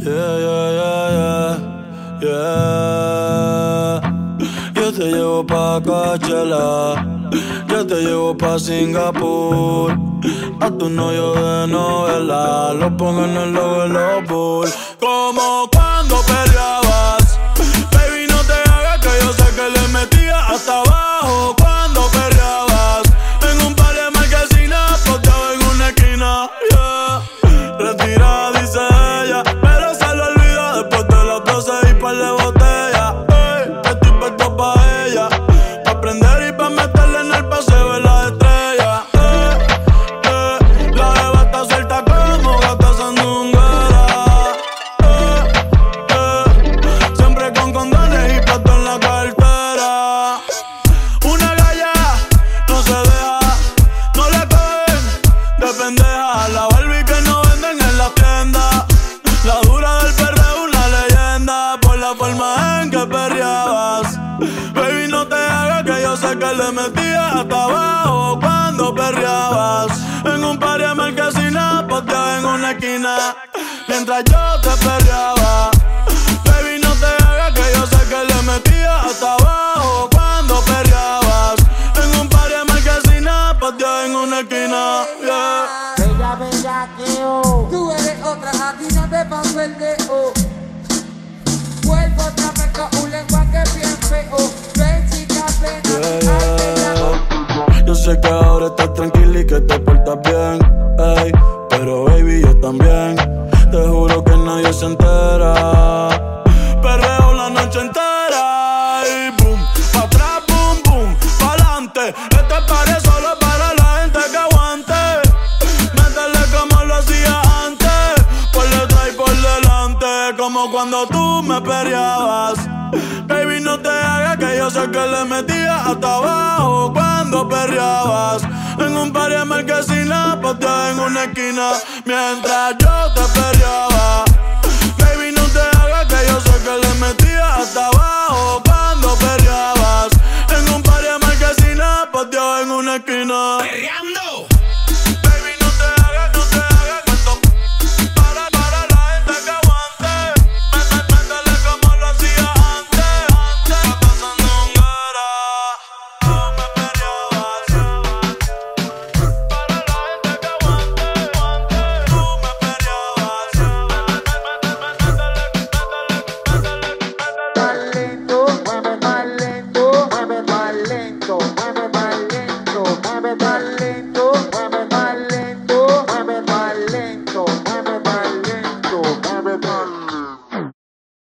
Yeah, yeah, yeah, yeah. Yo te llevo pa' Coachella, yo te llevo pa' Singapur. A tu novio de novela, lo pongo en el logo de los. Como que que le metías hasta abajo cuando perreabas. En un par de marquesinas, posteado en una esquina. Mientras yo te perreaba. Baby, no te hagas que yo sé que le metías hasta abajo cuando perreabas. En un par de marquesinas, posteado en una esquina. Yeah. Bella, bellaqueo. Tú eres otra, a ti no te dedo. Vuelvo estás tranquila y que te portas bien, ey, pero baby yo también. Te juro que nadie se entera. Perreo la noche entera y boom, pa atrás, boom, boom, pa adelante. Este paré solo para la gente que aguante. Métele como lo hacía antes, por detrás y por delante, como cuando tú me perreabas. Baby, no te hagas que yo sé que le metía hasta abajo cuando perreabas. En un par de marquesinas, posteada en una esquina, mientras yo